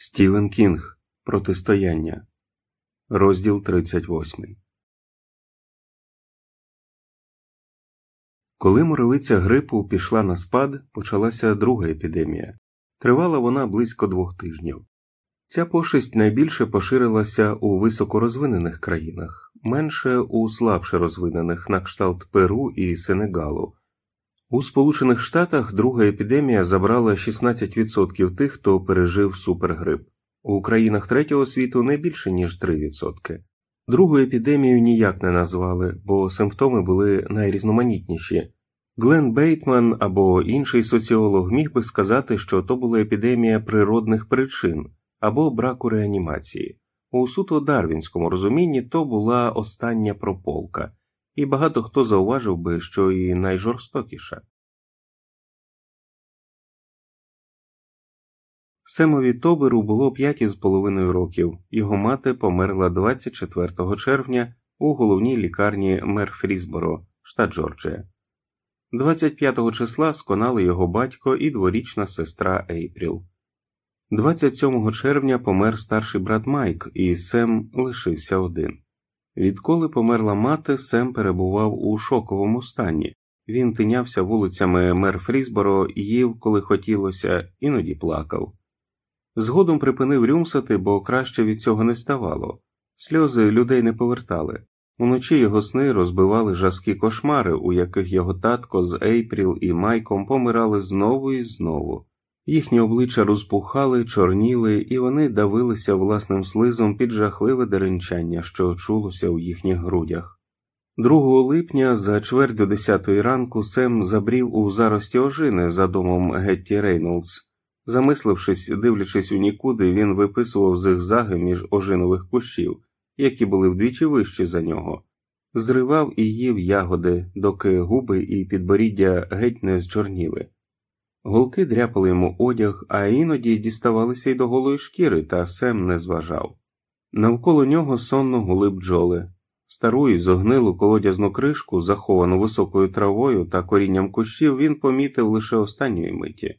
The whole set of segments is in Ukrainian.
Стівен Кінг Протистояння, розділ 38. Коли муровиця грипу пішла на спад, почалася друга епідемія. Тривала вона близько двох тижнів. Ця пошесть найбільше поширилася у високорозвинених країнах, менше у слабше розвинених на кшталт Перу і Сенегалу. У Сполучених Штатах друга епідемія забрала 16% тих, хто пережив супергрип. У країнах третього світу не більше ніж 3%. Другу епідемію ніяк не назвали, бо симптоми були найрізноманітніші. Глен Бейтман або інший соціолог міг би сказати, що то була епідемія природних причин або браку реанімації. У суто дарвінському розумінні то була остання прополка, і багато хто зауважив би, що і найжорстокіша. Семові Тоберу було п'ять із половиною років, його мати померла 24 червня у головній лікарні Мерфрісборо, штат Джорджія. 25 числа сконали його батько і дворічна сестра Ейпріл. 27 червня помер старший брат Майк, і Сем лишився один. Відколи померла мати, Сем перебував у шоковому стані. Він тинявся вулицями Мерфрісборо, їв, коли хотілося, іноді плакав. Згодом припинив рюмсати, бо краще від цього не ставало. Сльози людей не повертали. Уночі його сни розбивали жаскі кошмари, у яких його татко з Ейпріл і Майком помирали знову і знову. Їхні обличчя розпухали, чорніли, і вони давилися власним слизом під жахливе деренчання, що чулося у їхніх грудях. 2 липня за чверть до 10 ранку Сем забрів у зарості ожини за домом Гетті Рейнолдс. Замислившись, дивлячись у нікуди, він виписував зигзаги між ожинових кущів, які були вдвічі вищі за нього, зривав і їв ягоди, доки губи і підборіддя геть не зчорніли. Голки дряпали йому одяг, а іноді діставалися й до голої шкіри, та Сем не зважав. Навколо нього сонно гули бджоли. Стару і зогнилу колодязну кришку, заховану високою травою та корінням кущів, він помітив лише останньої миті.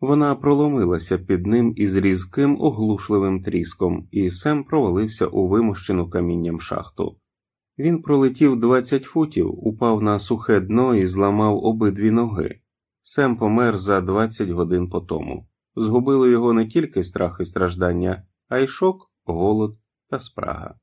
Вона проломилася під ним із різким оглушливим тріском, і Сем провалився у вимущену камінням шахту. Він пролетів 20 футів, упав на сухе дно і зламав обидві ноги. Сем помер за 20 годин по тому. Згубило його не тільки страх і страждання, а й шок, голод та спрага.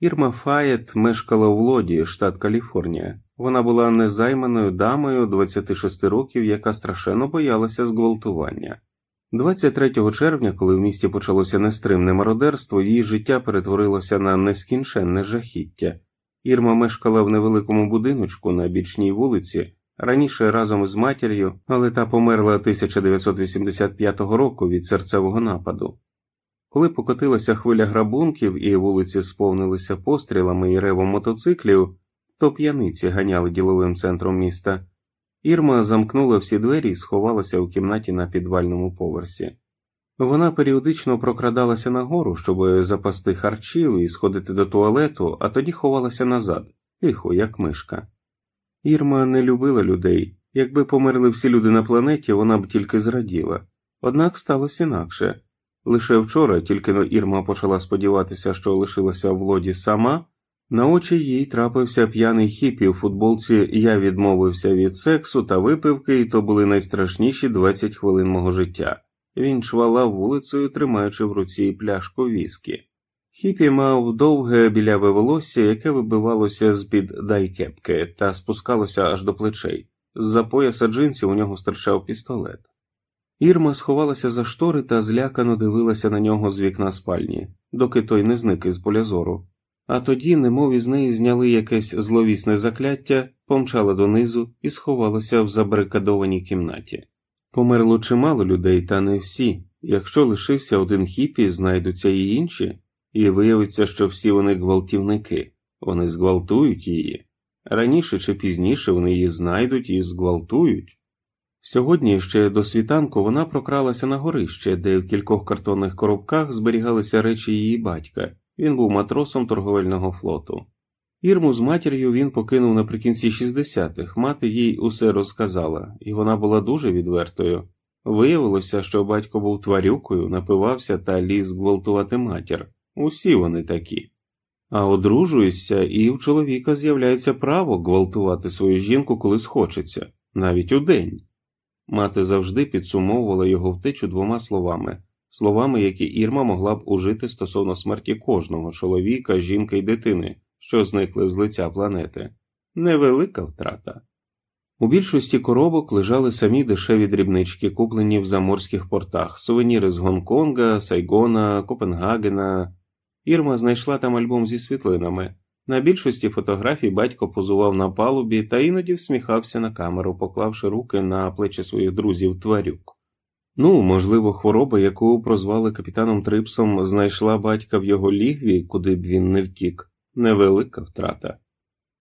Ірма Фаєт мешкала в Лоді, штат Каліфорнія. Вона була незайманою дамою 26 років, яка страшенно боялася зґвалтування. 23 червня, коли в місті почалося нестримне мародерство, її життя перетворилося на нескінченне жахіття. Ірма мешкала в невеликому будиночку на бічній вулиці, раніше разом із матір'ю, але та померла 1985 року від серцевого нападу. Коли покотилася хвиля грабунків і вулиці сповнилися пострілами і ревом мотоциклів, то п'яниці ганяли діловим центром міста. Ірма замкнула всі двері і сховалася у кімнаті на підвальному поверсі. Вона періодично прокрадалася нагору, щоб запасти харчів і сходити до туалету, а тоді ховалася назад, тихо, як мишка. Ірма не любила людей. Якби померли всі люди на планеті, вона б тільки зраділа. Однак сталося інакше. Лише вчора, тільки но Ірма почала сподіватися, що лишилася в лоді сама, на очі їй трапився п'яний хіпі у футболці Я відмовився від сексу та випивки, і то були найстрашніші 20 хвилин мого життя. Він чвалав вулицею, тримаючи в руці пляшку віскі. Хіпі мав довге біляве волосся, яке вибивалося з під дайкепки та спускалося аж до плечей. З за пояса джинсів у нього стирчав пістолет. Ірма сховалася за штори та злякано дивилася на нього з вікна спальні, доки той не зник із поля зору. А тоді, немов із неї зняли якесь зловісне закляття, помчала донизу і сховалася в забарикадованій кімнаті. Померло чимало людей, та не всі. Якщо лишився один хіпі, знайдуться і інші, і виявиться, що всі вони гвалтівники, вони зґвалтують її. Раніше чи пізніше вони її знайдуть і зґвалтують. Сьогодні ще до світанку вона прокралася на горище, де в кількох картонних коробках зберігалися речі її батька. Він був матросом торговельного флоту. Ірму з матір'ю він покинув наприкінці 60-х, мати їй усе розказала, і вона була дуже відвертою. Виявилося, що батько був тварюкою, напивався та ліз гвалтувати матір. Усі вони такі. А одружуєшся, і в чоловіка з'являється право гвалтувати свою жінку, коли схочеться, навіть у день. Мати завжди підсумовувала його втечу двома словами словами, які Ірма могла б ужити стосовно смерті кожного чоловіка, жінки й дитини, що зникли з лиця планети. Невелика втрата. У більшості коробок лежали самі дешеві дрібнички, куплені в заморських портах, сувеніри з Гонконга, Сайгона, Копенгагена. Ірма знайшла там альбом зі світлинами. На більшості фотографій батько позував на палубі та іноді всміхався на камеру, поклавши руки на плечі своїх друзів тварюк. Ну, можливо, хвороба, яку прозвали капітаном Трипсом, знайшла батька в його лігві, куди б він не втік, невелика втрата.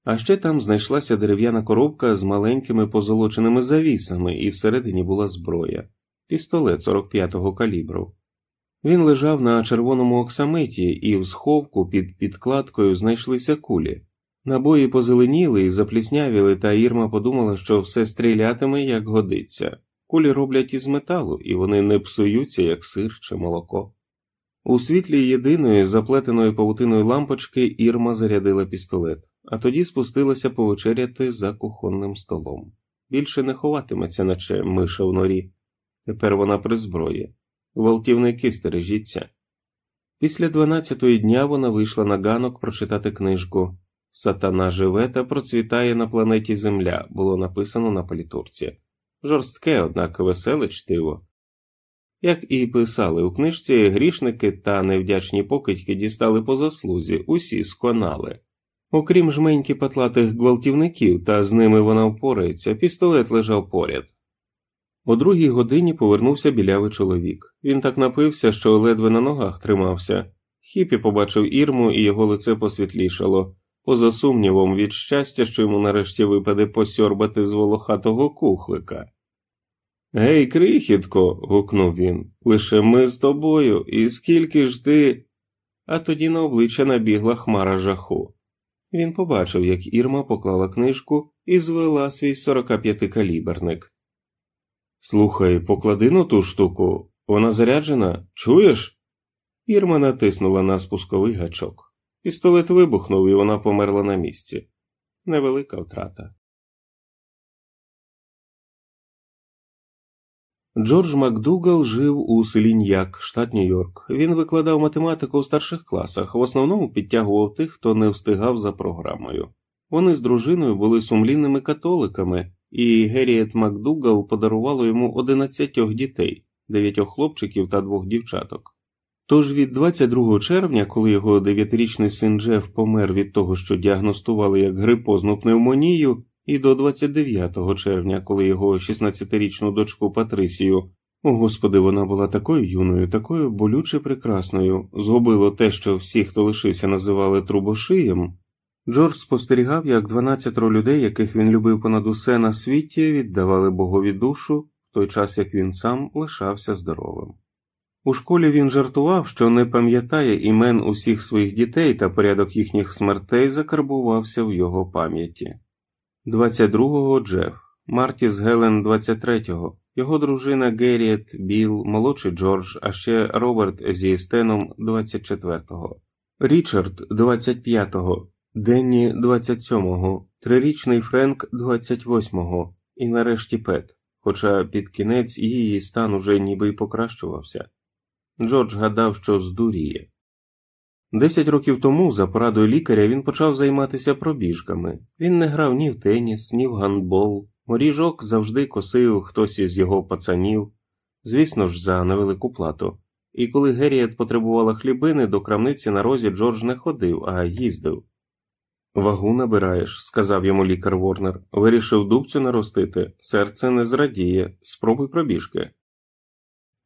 А ще там знайшлася дерев'яна коробка з маленькими позолоченими завісами, і всередині була зброя, пістолет 45-го калібру. Він лежав на червоному оксамиті, і в сховку під підкладкою знайшлися кулі. Набої позеленіли і запліснявіли, та Ірма подумала, що все стрілятиме, як годиться. Кулі роблять із металу, і вони не псуються, як сир чи молоко. У світлі єдиної заплетеної павутиною лампочки Ірма зарядила пістолет, а тоді спустилася повечеряти за кухонним столом. Більше не ховатиметься, наче миша в норі. Тепер вона при зброї. Гвалтівники стережіться. Після дванадцятої дня вона вийшла на ганок прочитати книжку Сатана живе та процвітає на планеті Земля було написано на політурці. Жорстке, однак веселе чтиво. Як і писали у книжці, грішники та невдячні покидьки дістали по заслузі, усі сконали. Окрім жменьки патлатих гвалтівників, та з ними вона впорається, пістолет лежав поряд. О другій годині повернувся білявий чоловік. Він так напився, що ледве на ногах тримався. Хіпі побачив ірму, і його лице посвітлішало, поза сумнівом від щастя, що йому нарешті випаде посьорбати з волохатого кухлика. Гей, крихітко. гукнув він, лише ми з тобою, і скільки ж ти. А тоді на обличчя набігла хмара жаху. Він побачив, як Ірма поклала книжку і звела свій 45-каліберник. Слухай, поклади на ту штуку, вона заряджена, чуєш? Ірма натиснула на спусковий гачок. Пістолет вибухнув, і вона померла на місці. Невелика втрата. Джордж Макдугал жив у селі Ньяк, штат Нью-Йорк. Він викладав математику у старших класах, в основному підтягував тих, хто не встигав за програмою. Вони з дружиною були сумлінними католиками, і Геріет Макдугал подарувало йому 11 дітей, 9 хлопчиків та двох дівчаток. Тож від 22 червня, коли його дев'ятирічний син Джеф помер від того, що діагностували як грипозну пневмонію, і до 29 червня, коли його 16-річну дочку Патрисію, о господи, вона була такою юною, такою болюче прекрасною, згубило те, що всі, хто лишився, називали трубошиєм. Джордж спостерігав, як 12 людей, яких він любив понад усе на світі, віддавали богові душу, в той час як він сам лишався здоровим. У школі він жартував, що не пам'ятає імен усіх своїх дітей та порядок їхніх смертей закарбувався в його пам'яті. 22-го Джеф, Мартіс Гелен 23-го, його дружина Герріет, Біл, молодший Джордж, а ще Роберт зі Стеном 24-го, Річард 25-го, Денні 27-го, трирічний Френк 28-го і нарешті Пет, хоча під кінець її стан уже ніби й покращувався. Джордж гадав, що здуріє. Десять років тому, за порадою лікаря, він почав займатися пробіжками. Він не грав ні в теніс, ні в гандбол, моріжок завжди косив хтось із його пацанів, звісно ж, за невелику плату. І коли Геріет потребувала хлібини, до крамниці на розі Джордж не ходив, а їздив. Вагу набираєш, сказав йому лікар Ворнер. Вирішив дубцю наростити, серце не зрадіє, спробуй пробіжки.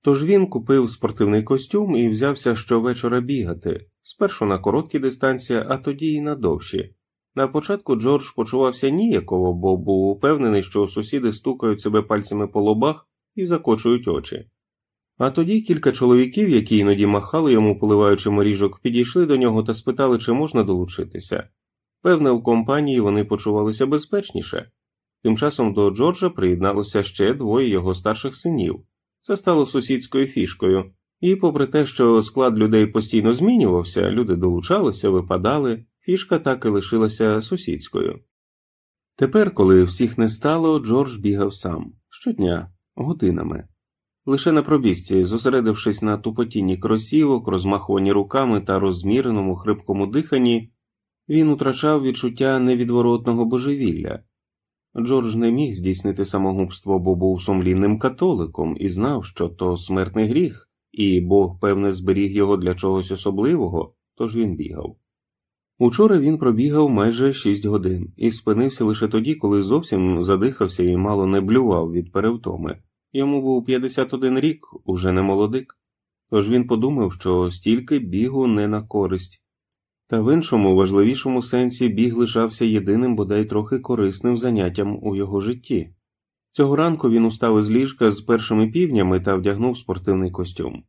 Тож він купив спортивний костюм і взявся щовечора бігати, спершу на короткі дистанції, а тоді й на довші. На початку Джордж почувався ніяково, бо був упевнений, що сусіди стукають себе пальцями по лобах і закочують очі. А тоді кілька чоловіків, які іноді махали йому, поливаючи моріжок, підійшли до нього та спитали, чи можна долучитися. Певне, в компанії вони почувалися безпечніше. Тим часом до Джорджа приєдналося ще двоє його старших синів. Це стало сусідською фішкою, і, попри те, що склад людей постійно змінювався, люди долучалися, випадали, фішка так і лишилася сусідською. Тепер, коли всіх не стало, Джордж бігав сам щодня, годинами. Лише на пробіжці, зосередившись на тупотінні кросівок, розмахуванні руками та розміреному хрипкому диханні, він утрачав відчуття невідворотного божевілля. Джордж не міг здійснити самогубство, бо був сумлінним католиком і знав, що то смертний гріх, і Бог, певне, зберіг його для чогось особливого, тож він бігав. Учора він пробігав майже шість годин і спинився лише тоді, коли зовсім задихався і мало не блював від перевтоми. Йому був 51 рік, уже не молодик, тож він подумав, що стільки бігу не на користь. Та в іншому важливішому сенсі біг лишався єдиним бодай трохи корисним заняттям у його житті. Цього ранку він устав із ліжка з першими півнями та вдягнув спортивний костюм.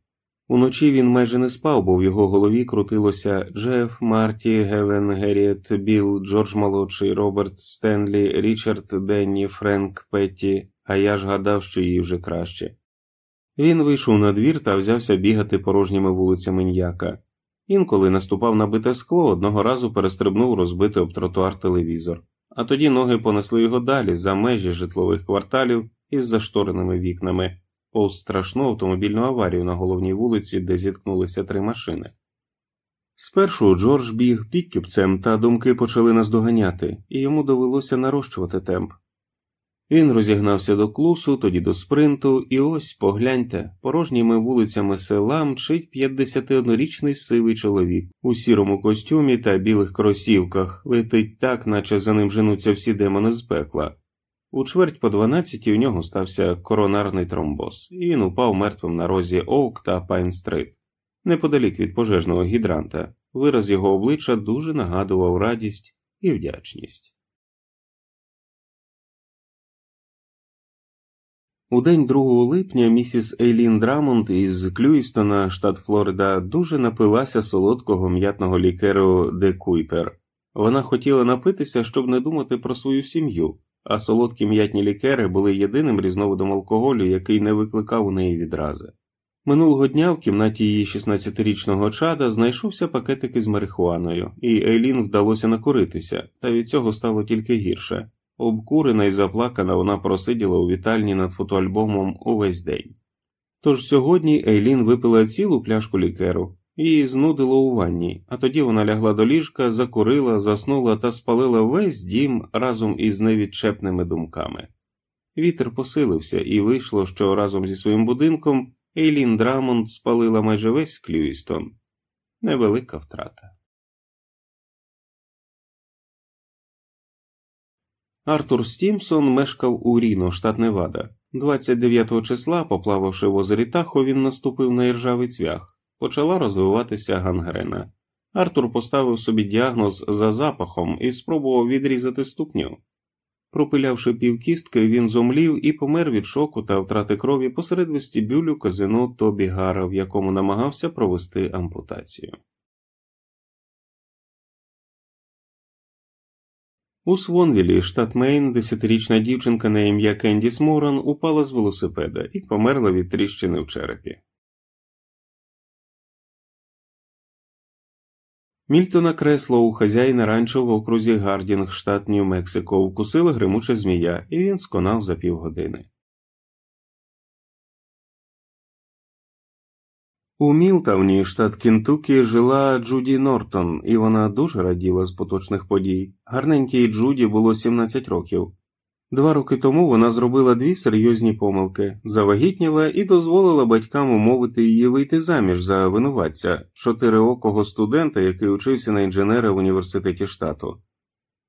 Уночі він майже не спав, бо в його голові крутилося Джеф, Марті, Гелен, Герріет, Білл, Джордж Молодший, Роберт, Стенлі, Річард, Денні, Френк, Петті, а я ж гадав, що їй вже краще. Він вийшов на двір та взявся бігати порожніми вулицями Ньяка. Інколи наступав на бите скло, одного разу перестрибнув розбитий об тротуар телевізор, а тоді ноги понесли його далі за межі житлових кварталів із заштореними вікнами, повз страшну автомобільну аварію на головній вулиці, де зіткнулися три машини. Спершу Джордж біг підтюпцем, та думки почали наздоганяти, і йому довелося нарощувати темп. Він розігнався до клусу, тоді до спринту, і ось погляньте, порожніми вулицями села мчить 51-річний сивий чоловік у сірому костюмі та білих кросівках, летить так, наче за ним женуться всі демони з пекла. У чверть по 12 у нього стався коронарний тромбоз, і він упав мертвим на розі Оук та Пайн-стрит. Неподалік від пожежного гідранта, вираз його обличчя дуже нагадував радість і вдячність. У день 2 липня місіс Ейлін Драмонд із Клюїстона, штат Флорида, дуже напилася солодкого м'ятного лікеру Де Куйпер. Вона хотіла напитися, щоб не думати про свою сім'ю, а солодкі м'ятні лікери були єдиним різновидом алкоголю, який не викликав у неї відрази. Минулого дня в кімнаті її 16-річного чада знайшовся пакетик із марихуаною, і Ейлін вдалося накуритися, та від цього стало тільки гірше. Обкурена і заплакана вона просиділа у вітальні над фотоальбомом увесь день. Тож сьогодні Ейлін випила цілу пляшку лікеру, її знудило у ванні, а тоді вона лягла до ліжка, закурила, заснула та спалила весь дім разом із невідчепними думками. Вітер посилився, і вийшло, що разом зі своїм будинком Ейлін Драмонд спалила майже весь Клюїстон. Невелика втрата. Артур Стімсон мешкав у Ріно, штат Невада. 29 числа, поплававши в озері Тахо, він наступив на іржавий цвях. Почала розвиватися гангрена. Артур поставив собі діагноз за запахом і спробував відрізати ступню. Пропилявши півкістки, він зомлів і помер від шоку та втрати крові посеред вестибюлю казино Тобі Гара, в якому намагався провести ампутацію. У Свонвілі, штат Мейн, десятирічна дівчинка на ім'я Кендіс Моран упала з велосипеда і померла від тріщини в черепі. Мільтона Креслоу, хазяїна ранчо в окрузі Гардінг, штат Нью-Мексико, вкусила гримуча змія, і він сконав за півгодини. У Мілтавні, штат Кентукі, жила Джуді Нортон, і вона дуже раділа з поточних подій. Гарненькій Джуді було 17 років. Два роки тому вона зробила дві серйозні помилки, завагітніла і дозволила батькам умовити її вийти заміж за винуватця, чотириокого студента, який учився на інженера в університеті штату.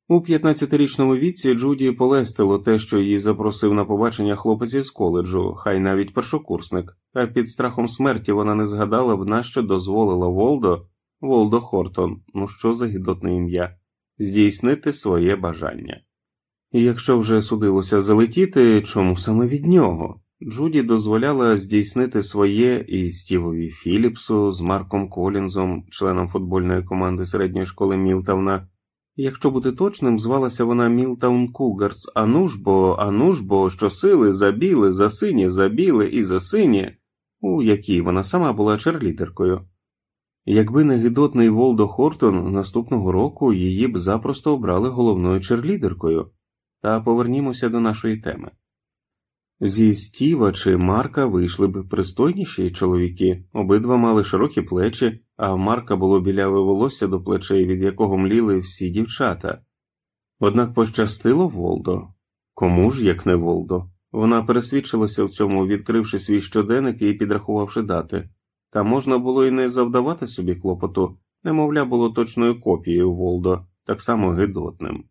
У 15-річному віці Джуді полестило те, що її запросив на побачення хлопець із коледжу, хай навіть першокурсник, а під страхом смерті вона не згадала б, нащо дозволила Волдо, Волдо Хортон, ну що за гідотне ім'я, здійснити своє бажання. І якщо вже судилося залетіти, чому саме від нього? Джуді дозволяла здійснити своє і Стівові Філіпсу з Марком Колінзом, членом футбольної команди середньої школи Мілтавна, Якщо бути точним, звалася вона Мілтаун Кугарс, ану ж бо, ану ж бо, що сили забіли, за сині, забіли і за сині, у якій вона сама була черлідеркою. Якби не гидотний Волдо Хортон наступного року її б запросто обрали головною черлідеркою. Та повернімося до нашої теми. Зі Стіва чи Марка вийшли б пристойніші чоловіки, обидва мали широкі плечі, а в Марка було біляве волосся до плечей, від якого мліли всі дівчата. Однак пощастило Волдо. Кому ж, як не Волдо? Вона пересвідчилася в цьому, відкривши свій щоденник і підрахувавши дати, та можна було й не завдавати собі клопоту, немовля було точною копією Волдо, так само гидотним.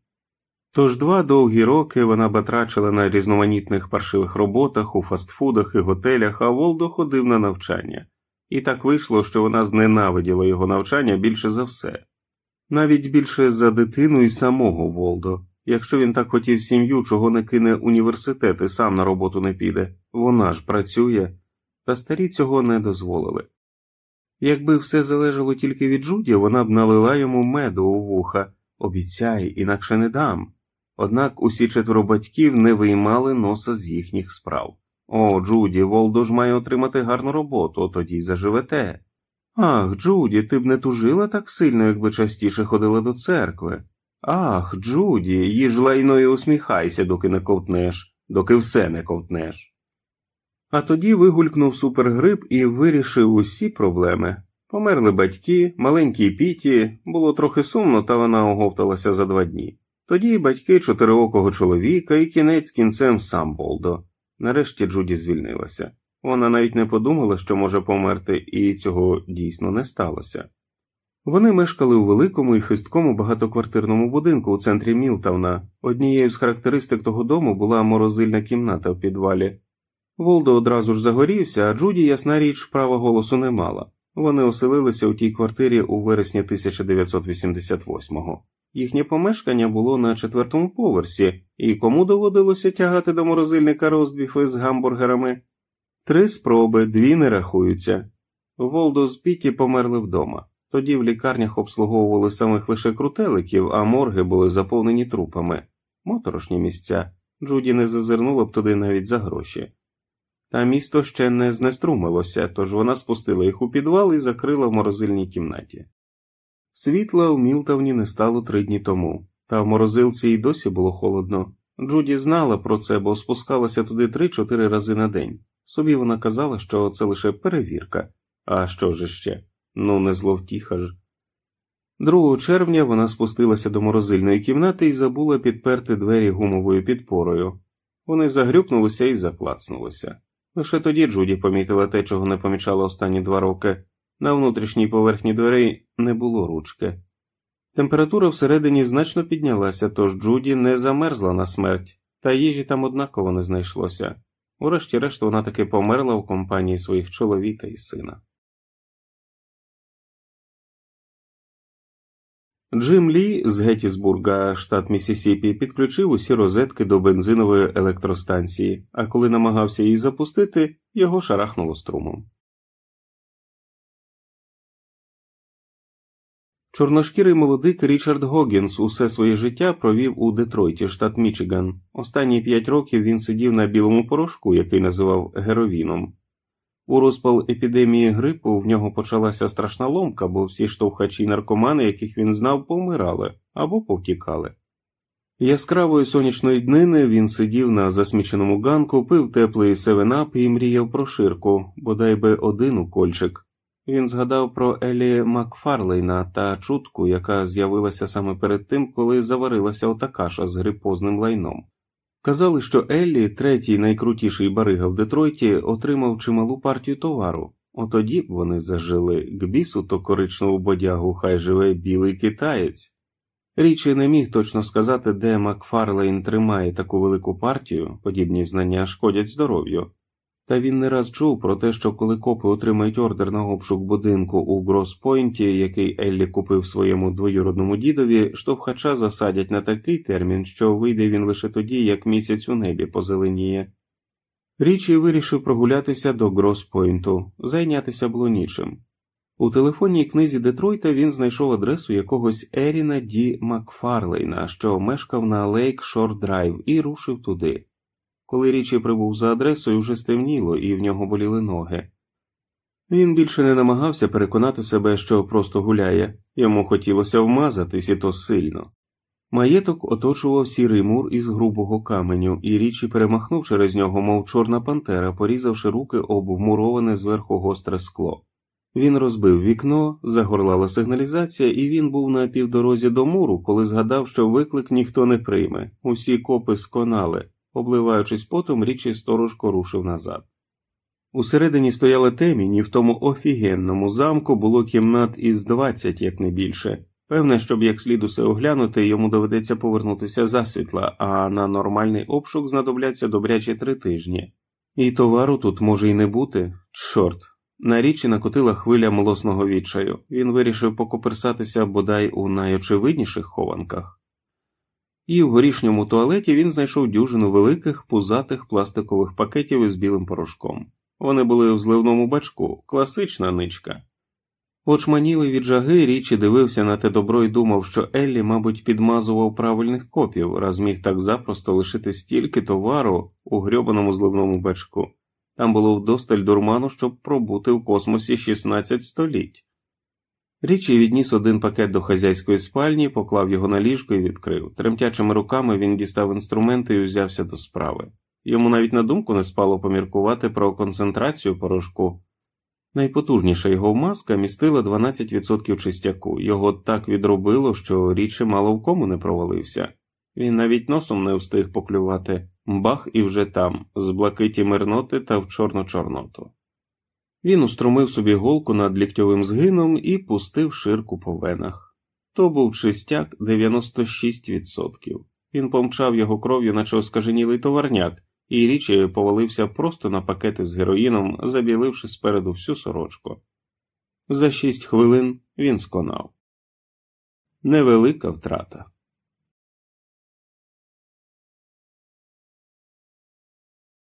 Тож два довгі роки вона батрачила на різноманітних паршивих роботах, у фастфудах і готелях, а Волдо ходив на навчання, і так вийшло, що вона зненавиділа його навчання більше за все, навіть більше за дитину і самого Волдо. Якщо він так хотів сім'ю, чого не кине університет і сам на роботу не піде, вона ж працює, та старі цього не дозволили. Якби все залежало тільки від Джуді, вона б налила йому меду у вуха обіцяй, інакше не дам. Однак усі четверо батьків не виймали носа з їхніх справ. О, Джуді, Волдо ж має отримати гарну роботу, тоді й заживете. Ах, Джуді, ти б не тужила так сильно, якби частіше ходила до церкви. Ах, Джуді, їж лайно і усміхайся, доки не ковтнеш, доки все не ковтнеш. А тоді вигулькнув супергрип і вирішив усі проблеми. Померли батьки, маленькій піті, було трохи сумно, та вона оговталася за два дні. Тоді батьки чотириокого чоловіка і кінець кінцем сам Волдо. Нарешті Джуді звільнилася. Вона навіть не подумала, що може померти, і цього дійсно не сталося. Вони мешкали у великому і хисткому багатоквартирному будинку у центрі Мілтауна. Однією з характеристик того дому була морозильна кімната в підвалі. Волдо одразу ж загорівся, а Джуді, ясна річ, права голосу не мала. Вони оселилися у тій квартирі у вересні 1988-го. Їхнє помешкання було на четвертому поверсі, і кому доводилося тягати до морозильника розбіфи з гамбургерами? Три спроби, дві не рахуються. Волдо з Піті померли вдома. Тоді в лікарнях обслуговували самих лише крутеликів, а морги були заповнені трупами. Моторошні місця. Джуді не зазирнула б туди навіть за гроші. Та місто ще не знеструмилося, тож вона спустила їх у підвал і закрила в морозильній кімнаті. Світла в Мілтавні не стало три дні тому, та в морозилці й досі було холодно. Джуді знала про це, бо спускалася туди три-чотири рази на день. Собі вона казала, що це лише перевірка, а що ж ще? Ну, не зловтіха ж. 2 червня вона спустилася до морозильної кімнати і забула підперти двері гумовою підпорою. Вони загрюкнулися і заклацнулися. Лише тоді Джуді помітила те, чого не помічала останні два роки. На внутрішній поверхні дверей не було ручки. Температура всередині значно піднялася, тож Джуді не замерзла на смерть, та їжі там однаково не знайшлося. Урешті-решт вона таки померла в компанії своїх чоловіка і сина. Джим Лі з Геттісбурга, штат Місісіпі, підключив усі розетки до бензинової електростанції, а коли намагався її запустити, його шарахнуло струмом. Чорношкірий молодик Річард Гогінс усе своє життя провів у Детройті, штат Мічиган. Останні п'ять років він сидів на білому порошку, який називав геровіном. У розпал епідемії грипу в нього почалася страшна ломка, бо всі штовхачі наркомани, яких він знав, помирали або повтікали. Яскравої сонячної днини він сидів на засміченому ганку, пив теплий севенап і мріяв про ширку, бодай би один укольчик. Він згадав про Елі Макфарлейна та чутку, яка з'явилася саме перед тим, коли заварилася ота каша з грипозним лайном. Казали, що Еллі, третій найкрутіший барига в Детройті, отримав чималу партію товару, отоді б вони зажили к бісу то коричневу бодягу, хай живе білий китаєць. Річі не міг точно сказати, де Макфарлейн тримає таку велику партію, подібні знання шкодять здоров'ю. Та він не раз чув про те, що коли копи отримають ордер на обшук будинку у Гроспойнті, який Еллі купив своєму двоюродному дідові, штовхача засадять на такий термін, що вийде він лише тоді, як місяць у небі позеленіє. Річі вирішив прогулятися до Гроспойнту, зайнятися було нічим. У телефонній книзі Детройта він знайшов адресу якогось Еріна Ді Макфарлейна, що мешкав на Лейк Шор Драйв, і рушив туди. Коли річі прибув за адресою, вже стемніло, і в нього боліли ноги. Він більше не намагався переконати себе, що просто гуляє, йому хотілося вмазатись і то сильно. Маєток оточував сірий мур із грубого каменю, і річі перемахнув через нього, мов чорна пантера, порізавши руки об вмуроване зверху гостре скло. Він розбив вікно, загорлала сигналізація, і він був на півдорозі до муру, коли згадав, що виклик ніхто не прийме, усі копи сконали, обливаючись потом, річі сторожко рушив назад. Усередині стояла темінь, і в тому офігенному замку було кімнат із двадцять, як не більше. Певне, щоб як слід усе оглянути, йому доведеться повернутися засвітла, а на нормальний обшук знадобляться добрячі три тижні. І товару тут може й не бути. Чорт. На річі накотила хвиля молосного відчаю. Він вирішив покоперсатися бодай у найочевидніших хованках. І в горішньому туалеті він знайшов дюжину великих пузатих пластикових пакетів із білим порошком. Вони були в зливному бачку, класична ничка. Очманілий від жаги річі дивився на те добро і думав, що Еллі, мабуть, підмазував правильних копів, раз міг так запросто лишити стільки товару у грьобаному зливному бачку. Там було вдосталь дурману, щоб пробути в космосі 16 століть. Річі відніс один пакет до хазяйської спальні, поклав його на ліжко і відкрив. Тремтячими руками він дістав інструменти і узявся до справи. Йому навіть на думку не спало поміркувати про концентрацію порошку. Найпотужніша його маска містила 12% чистяку, його так відробило, що річі мало в кому не провалився. Він навіть носом не встиг поклювати, бах і вже там, з блакиті мирноти та в чорну чорноту. Він устромив собі голку над ліктьовим згином і пустив ширку по венах. То був чистяк 96%. Він помчав його кров'ю, наче оскаженілий товарняк, і річі повалився просто на пакети з героїном, забіливши спереду всю сорочку. За шість хвилин він сконав. Невелика втрата.